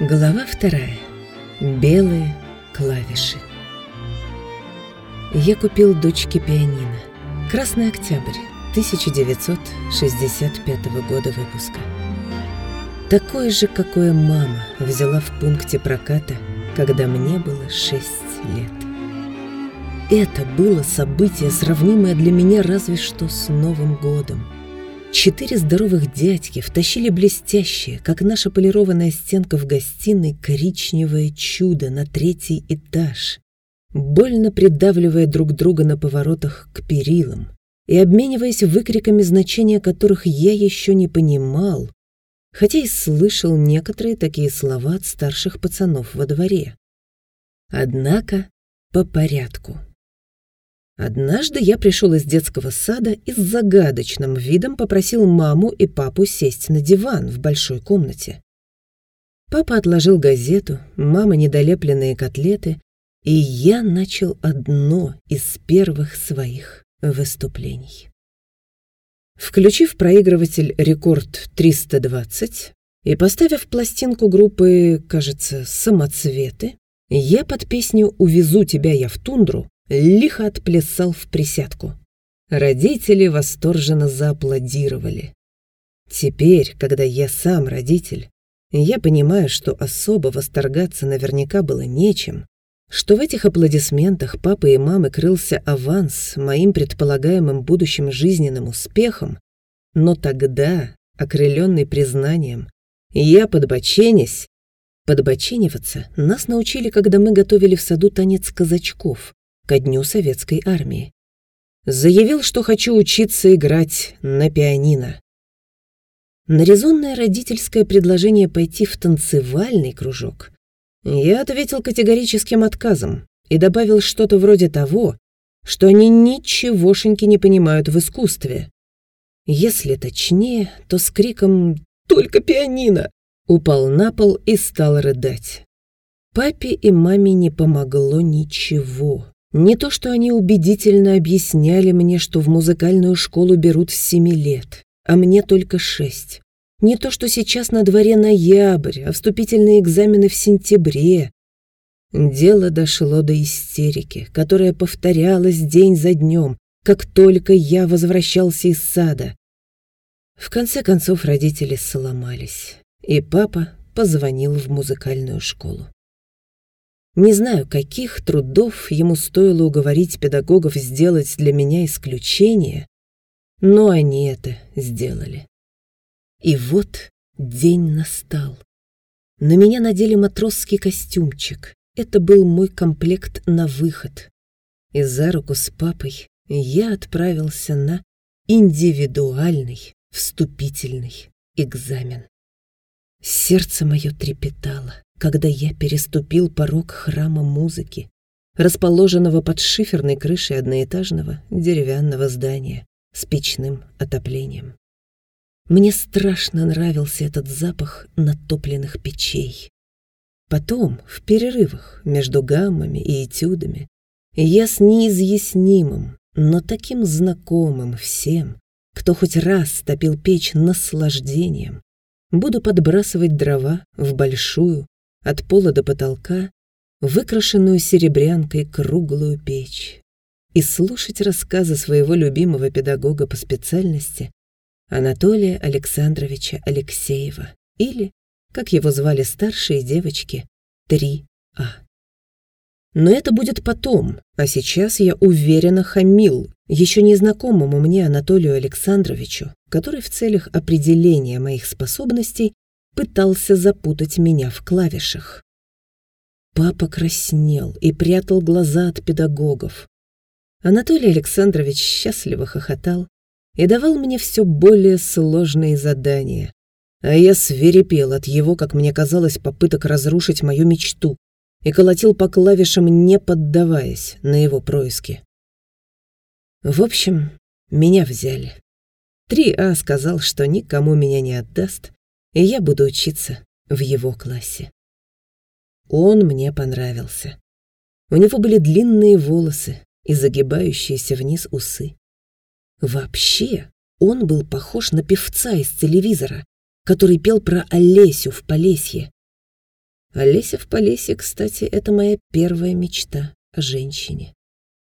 Глава вторая. Белые клавиши. Я купил дочке пианино. Красный октябрь 1965 года выпуска. Такое же, какое мама взяла в пункте проката, когда мне было 6 лет. Это было событие, сравнимое для меня разве что с Новым годом. Четыре здоровых дядьки втащили блестящее, как наша полированная стенка в гостиной, коричневое чудо на третий этаж, больно придавливая друг друга на поворотах к перилам и обмениваясь выкриками, значения которых я еще не понимал, хотя и слышал некоторые такие слова от старших пацанов во дворе. Однако по порядку. Однажды я пришел из детского сада и с загадочным видом попросил маму и папу сесть на диван в большой комнате. Папа отложил газету, мама недолепленные котлеты, и я начал одно из первых своих выступлений. Включив проигрыватель «Рекорд 320» и поставив пластинку группы, кажется, «Самоцветы», я под песню «Увезу тебя я в тундру» лихо отплясал в присядку. Родители восторженно зааплодировали. Теперь, когда я сам родитель, я понимаю, что особо восторгаться наверняка было нечем, что в этих аплодисментах папы и мамы крылся аванс моим предполагаемым будущим жизненным успехом, но тогда, окрыленный признанием, я, подбоченясь, подбочениваться нас научили, когда мы готовили в саду танец казачков, ко дню советской армии. Заявил, что хочу учиться играть на пианино. На резонное родительское предложение пойти в танцевальный кружок я ответил категорическим отказом и добавил что-то вроде того, что они ничегошеньки не понимают в искусстве. Если точнее, то с криком «Только пианино!» упал на пол и стал рыдать. Папе и маме не помогло ничего. Не то, что они убедительно объясняли мне, что в музыкальную школу берут с семи лет, а мне только шесть. Не то, что сейчас на дворе ноябрь, а вступительные экзамены в сентябре. Дело дошло до истерики, которая повторялась день за днем, как только я возвращался из сада. В конце концов родители сломались, и папа позвонил в музыкальную школу. Не знаю, каких трудов ему стоило уговорить педагогов сделать для меня исключение, но они это сделали. И вот день настал. На меня надели матросский костюмчик. Это был мой комплект на выход. И за руку с папой я отправился на индивидуальный вступительный экзамен. Сердце мое трепетало когда я переступил порог храма музыки, расположенного под шиферной крышей одноэтажного деревянного здания с печным отоплением. Мне страшно нравился этот запах натопленных печей. Потом, в перерывах между гаммами и этюдами, я с неизъяснимым, но таким знакомым всем, кто хоть раз топил печь наслаждением, буду подбрасывать дрова в большую, от пола до потолка, выкрашенную серебрянкой круглую печь, и слушать рассказы своего любимого педагога по специальности Анатолия Александровича Алексеева или, как его звали старшие девочки, 3А. Но это будет потом, а сейчас я уверенно хамил еще незнакомому мне Анатолию Александровичу, который в целях определения моих способностей пытался запутать меня в клавишах. Папа краснел и прятал глаза от педагогов. Анатолий Александрович счастливо хохотал и давал мне все более сложные задания. А я свирепел от его, как мне казалось, попыток разрушить мою мечту и колотил по клавишам, не поддаваясь на его происки. В общем, меня взяли. 3А сказал, что никому меня не отдаст, и я буду учиться в его классе. Он мне понравился. У него были длинные волосы и загибающиеся вниз усы. Вообще, он был похож на певца из телевизора, который пел про Олесю в Полесье. Олеся в Полесье, кстати, это моя первая мечта о женщине.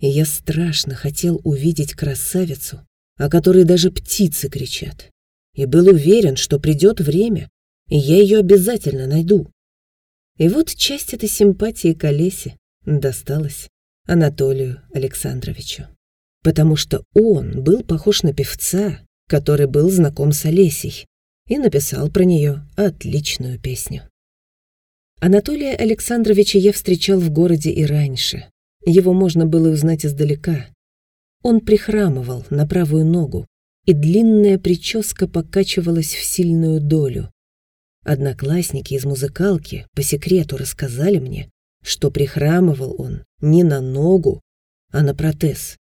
И я страшно хотел увидеть красавицу, о которой даже птицы кричат. И был уверен, что придет время, и я ее обязательно найду. И вот часть этой симпатии к Олесе досталась Анатолию Александровичу. Потому что он был похож на певца, который был знаком с Олесей, и написал про нее отличную песню. Анатолия Александровича я встречал в городе и раньше. Его можно было узнать издалека. Он прихрамывал на правую ногу, и длинная прическа покачивалась в сильную долю. Одноклассники из музыкалки по секрету рассказали мне, что прихрамывал он не на ногу, а на протез,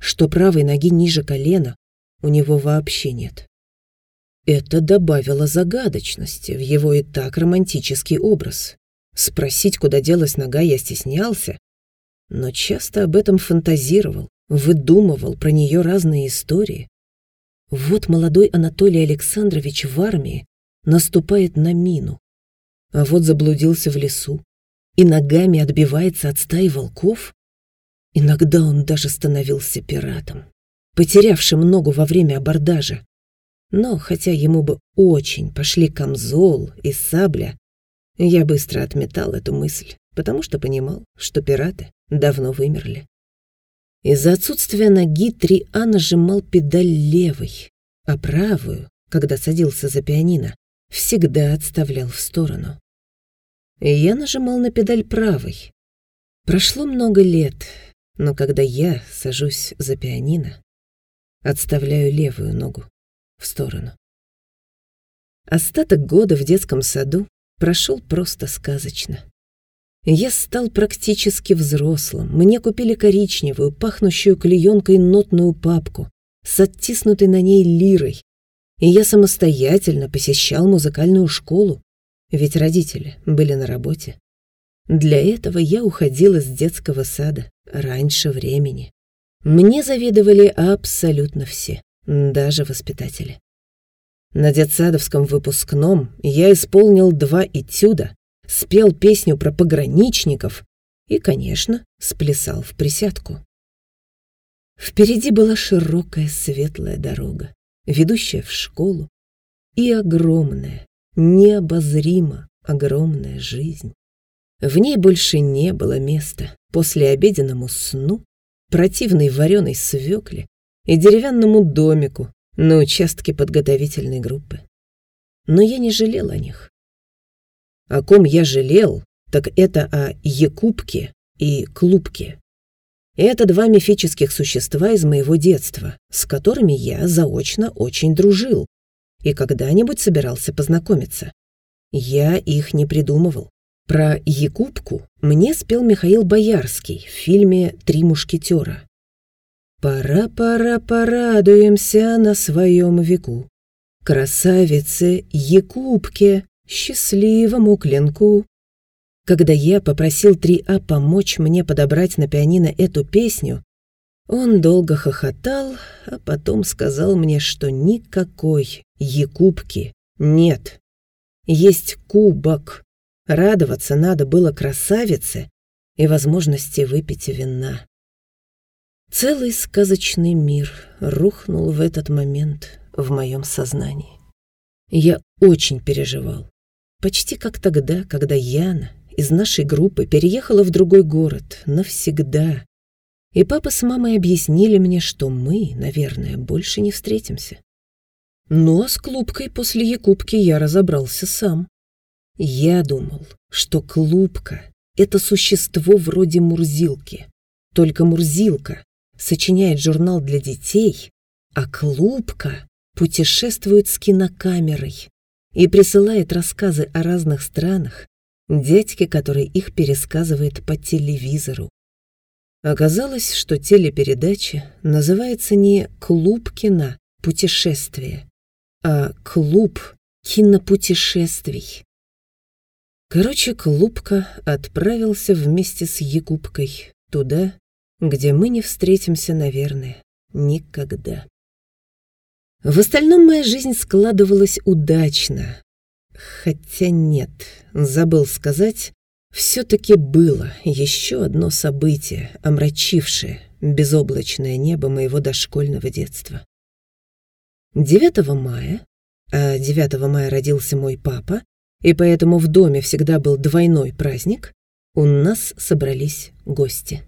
что правой ноги ниже колена у него вообще нет. Это добавило загадочности в его и так романтический образ. Спросить, куда делась нога, я стеснялся, но часто об этом фантазировал, выдумывал про нее разные истории. Вот молодой Анатолий Александрович в армии наступает на мину, а вот заблудился в лесу и ногами отбивается от стаи волков. Иногда он даже становился пиратом, потерявшим ногу во время абордажа. Но хотя ему бы очень пошли камзол и сабля, я быстро отметал эту мысль, потому что понимал, что пираты давно вымерли. Из-за отсутствия ноги Триа нажимал педаль левой, а правую, когда садился за пианино, всегда отставлял в сторону. И я нажимал на педаль правой. Прошло много лет, но когда я сажусь за пианино, отставляю левую ногу в сторону. Остаток года в детском саду прошел просто сказочно. Я стал практически взрослым. Мне купили коричневую, пахнущую клеенкой нотную папку с оттиснутой на ней лирой. И я самостоятельно посещал музыкальную школу, ведь родители были на работе. Для этого я уходил из детского сада раньше времени. Мне завидовали абсолютно все даже воспитатели. На детсадовском выпускном я исполнил два этюда, спел песню про пограничников и, конечно, сплясал в присядку. Впереди была широкая светлая дорога, ведущая в школу, и огромная, необозримо огромная жизнь. В ней больше не было места после обеденному сну, противной вареной свекле и деревянному домику на участке подготовительной группы. Но я не жалел о них. О ком я жалел, так это о Якубке и Клубке. Это два мифических существа из моего детства, с которыми я заочно очень дружил и когда-нибудь собирался познакомиться. Я их не придумывал. Про Якубку мне спел Михаил Боярский в фильме «Три мушкетера». Пора, пора, порадуемся на своем веку. Красавице Якубке, счастливому клинку. Когда я попросил 3А помочь мне подобрать на пианино эту песню, он долго хохотал, а потом сказал мне, что никакой Якубки нет. Есть кубок. Радоваться надо было красавице и возможности выпить вина. Целый сказочный мир рухнул в этот момент в моем сознании. Я очень переживал. Почти как тогда, когда Яна из нашей группы переехала в другой город навсегда. И папа с мамой объяснили мне, что мы, наверное, больше не встретимся. Но с Клубкой после Якубки я разобрался сам. Я думал, что Клубка — это существо вроде Мурзилки. Только Мурзилка сочиняет журнал для детей, а Клубка путешествует с кинокамерой и присылает рассказы о разных странах дядьке, который их пересказывает по телевизору. Оказалось, что телепередача называется не «Клуб кино. Путешествие», а «Клуб кинопутешествий». Короче, Клубка отправился вместе с Якубкой туда, где мы не встретимся, наверное, никогда. В остальном моя жизнь складывалась удачно. Хотя нет, забыл сказать, все-таки было еще одно событие, омрачившее безоблачное небо моего дошкольного детства. 9 мая, а 9 мая родился мой папа, и поэтому в доме всегда был двойной праздник, у нас собрались гости.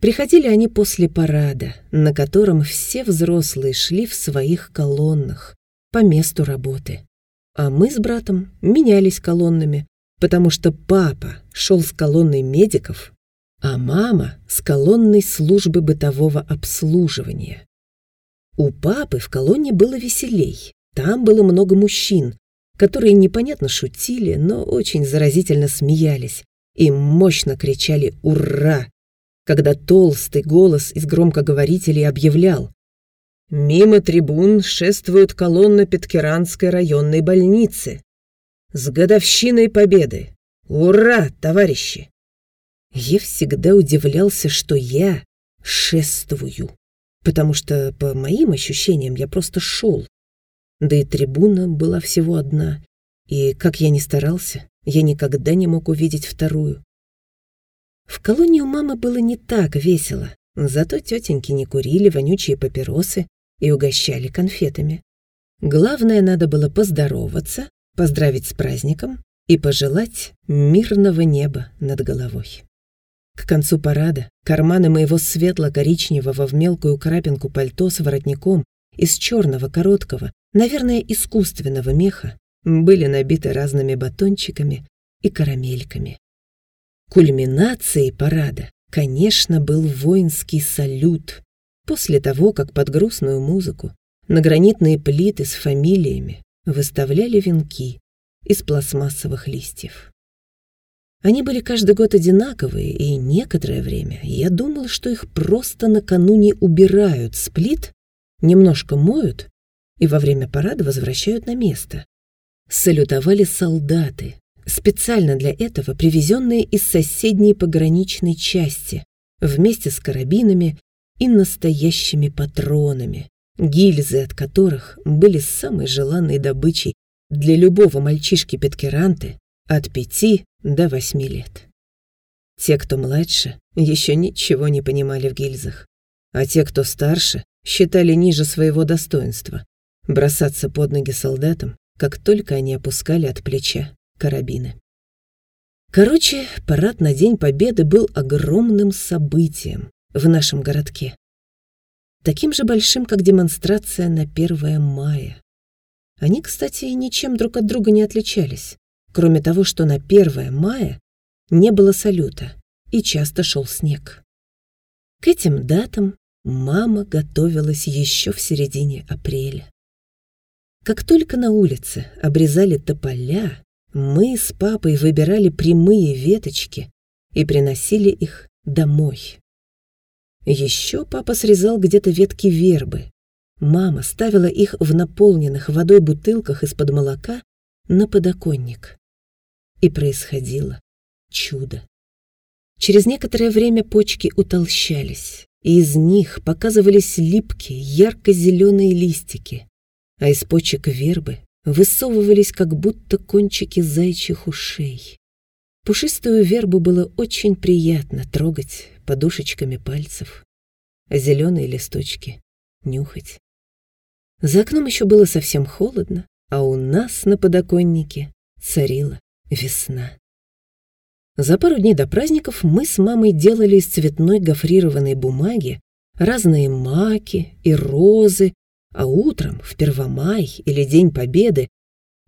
Приходили они после парада, на котором все взрослые шли в своих колоннах по месту работы. А мы с братом менялись колоннами, потому что папа шел с колонной медиков, а мама с колонной службы бытового обслуживания. У папы в колонне было веселей. Там было много мужчин, которые непонятно шутили, но очень заразительно смеялись и мощно кричали «Ура!», когда толстый голос из громкоговорителей объявлял «Мимо трибун шествует колонна Петкеранской районной больницы. С годовщиной победы! Ура, товарищи!» Я всегда удивлялся, что я шествую, потому что, по моим ощущениям, я просто шел. Да и трибуна была всего одна, и, как я ни старался, я никогда не мог увидеть вторую. В колонии у мамы было не так весело, зато тетеньки не курили вонючие папиросы и угощали конфетами. Главное, надо было поздороваться поздравить с праздником и пожелать мирного неба над головой. К концу парада карманы моего светло-коричневого в мелкую крапинку пальто с воротником из черного короткого, наверное, искусственного меха были набиты разными батончиками и карамельками. Кульминацией парада, конечно, был воинский салют. После того, как под грустную музыку на гранитные плиты с фамилиями выставляли венки из пластмассовых листьев. Они были каждый год одинаковые, и некоторое время я думал, что их просто накануне убирают с плит, немножко моют и во время парада возвращают на место. Салютовали солдаты, специально для этого привезенные из соседней пограничной части, вместе с карабинами и настоящими патронами, гильзы от которых были самой желанной добычей для любого мальчишки-петкеранты от пяти до восьми лет. Те, кто младше, еще ничего не понимали в гильзах, а те, кто старше, считали ниже своего достоинства бросаться под ноги солдатам, как только они опускали от плеча карабины. Короче, парад на День Победы был огромным событием в нашем городке таким же большим, как демонстрация на 1 мая. Они, кстати, ничем друг от друга не отличались, кроме того, что на 1 мая не было салюта и часто шел снег. К этим датам мама готовилась еще в середине апреля. Как только на улице обрезали тополя, мы с папой выбирали прямые веточки и приносили их домой. Еще папа срезал где-то ветки вербы. Мама ставила их в наполненных водой бутылках из-под молока на подоконник. И происходило чудо. Через некоторое время почки утолщались, и из них показывались липкие, ярко-зеленые листики, а из почек вербы высовывались как будто кончики зайчих ушей. Пушистую вербу было очень приятно трогать подушечками пальцев, а зеленые листочки нюхать. За окном еще было совсем холодно, а у нас на подоконнике царила весна. За пару дней до праздников мы с мамой делали из цветной гофрированной бумаги разные маки и розы, а утром, в Первомай или День Победы,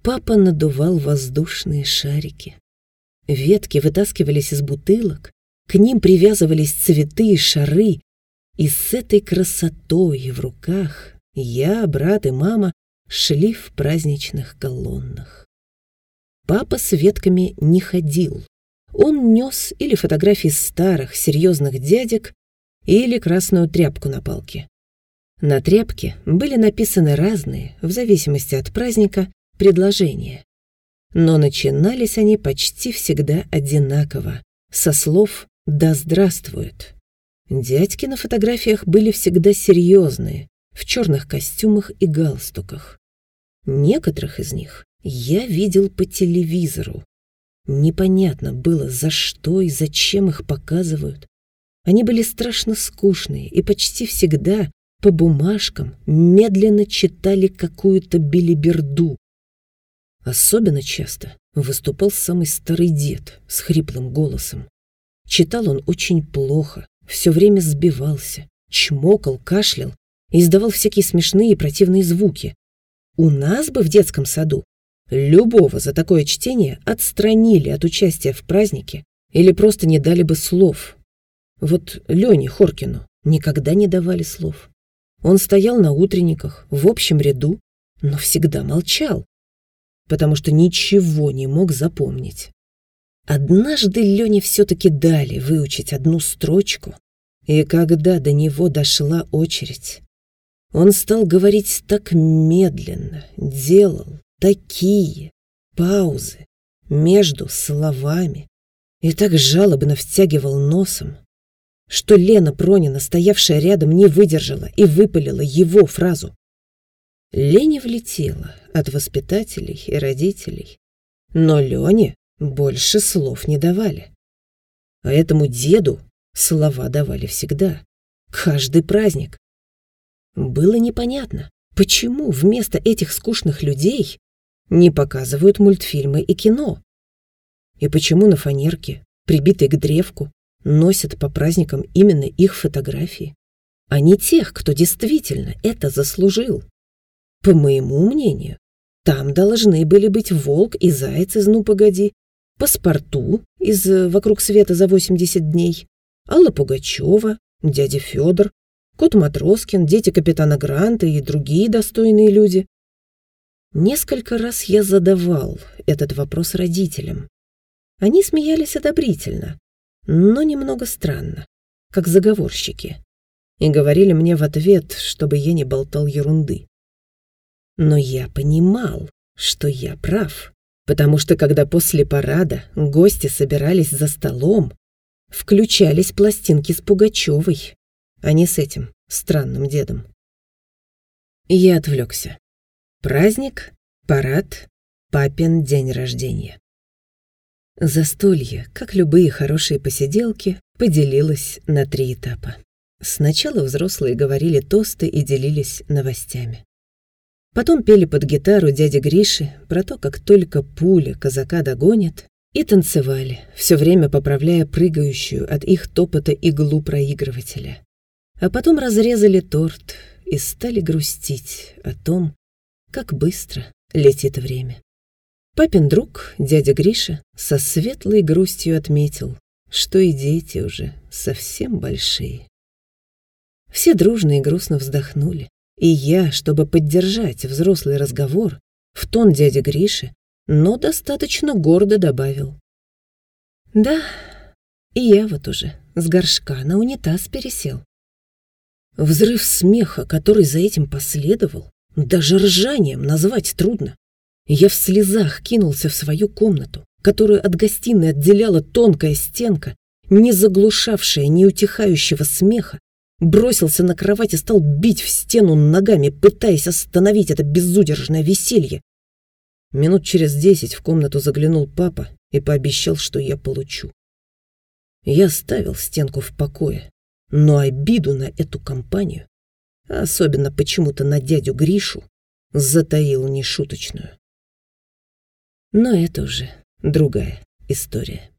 папа надувал воздушные шарики. Ветки вытаскивались из бутылок, к ним привязывались цветы и шары, и с этой красотой в руках я, брат и мама шли в праздничных колоннах. Папа с ветками не ходил. Он нес или фотографии старых, серьезных дядек, или красную тряпку на палке. На тряпке были написаны разные, в зависимости от праздника, предложения но начинались они почти всегда одинаково, со слов «да здравствует». Дядьки на фотографиях были всегда серьезные, в черных костюмах и галстуках. Некоторых из них я видел по телевизору. Непонятно было, за что и зачем их показывают. Они были страшно скучные и почти всегда по бумажкам медленно читали какую-то билиберду. Особенно часто выступал самый старый дед с хриплым голосом. Читал он очень плохо, все время сбивался, чмокал, кашлял и издавал всякие смешные и противные звуки. У нас бы в детском саду любого за такое чтение отстранили от участия в празднике или просто не дали бы слов. Вот Лене Хоркину никогда не давали слов. Он стоял на утренниках, в общем ряду, но всегда молчал, потому что ничего не мог запомнить. Однажды Лене все-таки дали выучить одну строчку, и когда до него дошла очередь, он стал говорить так медленно, делал такие паузы между словами и так жалобно втягивал носом, что Лена Пронина, стоявшая рядом, не выдержала и выпалила его фразу. Лене влетела от воспитателей и родителей, но Лене больше слов не давали. А этому деду слова давали всегда, каждый праздник. Было непонятно, почему вместо этих скучных людей не показывают мультфильмы и кино. И почему на фанерке, прибитой к древку, носят по праздникам именно их фотографии, а не тех, кто действительно это заслужил. По моему мнению, там должны были быть волк и заяц из «Ну, погоди», паспорту из «Вокруг света за 80 дней», Алла Пугачева, дядя Федор, кот Матроскин, дети капитана Гранта и другие достойные люди. Несколько раз я задавал этот вопрос родителям. Они смеялись одобрительно, но немного странно, как заговорщики, и говорили мне в ответ, чтобы я не болтал ерунды. Но я понимал, что я прав, потому что когда после парада гости собирались за столом, включались пластинки с Пугачевой, а не с этим странным дедом. Я отвлекся. Праздник, парад, папин день рождения. Застолье, как любые хорошие посиделки, поделилось на три этапа. Сначала взрослые говорили тосты и делились новостями. Потом пели под гитару дяди Гриши про то, как только пуля казака догонит, и танцевали, все время поправляя прыгающую от их топота иглу проигрывателя. А потом разрезали торт и стали грустить о том, как быстро летит время. Папин друг, дядя Гриша, со светлой грустью отметил, что и дети уже совсем большие. Все дружно и грустно вздохнули, и я, чтобы поддержать взрослый разговор, в тон дяди Гриши, но достаточно гордо добавил. «Да, и я вот уже с горшка на унитаз пересел». Взрыв смеха, который за этим последовал, даже ржанием назвать трудно. Я в слезах кинулся в свою комнату, которую от гостиной отделяла тонкая стенка, не заглушавшая неутихающего смеха, бросился на кровать и стал бить в стену ногами, пытаясь остановить это безудержное веселье. Минут через десять в комнату заглянул папа и пообещал, что я получу. Я ставил стенку в покое, но обиду на эту компанию особенно почему-то на дядю Гришу, затаил нешуточную. Но это уже другая история.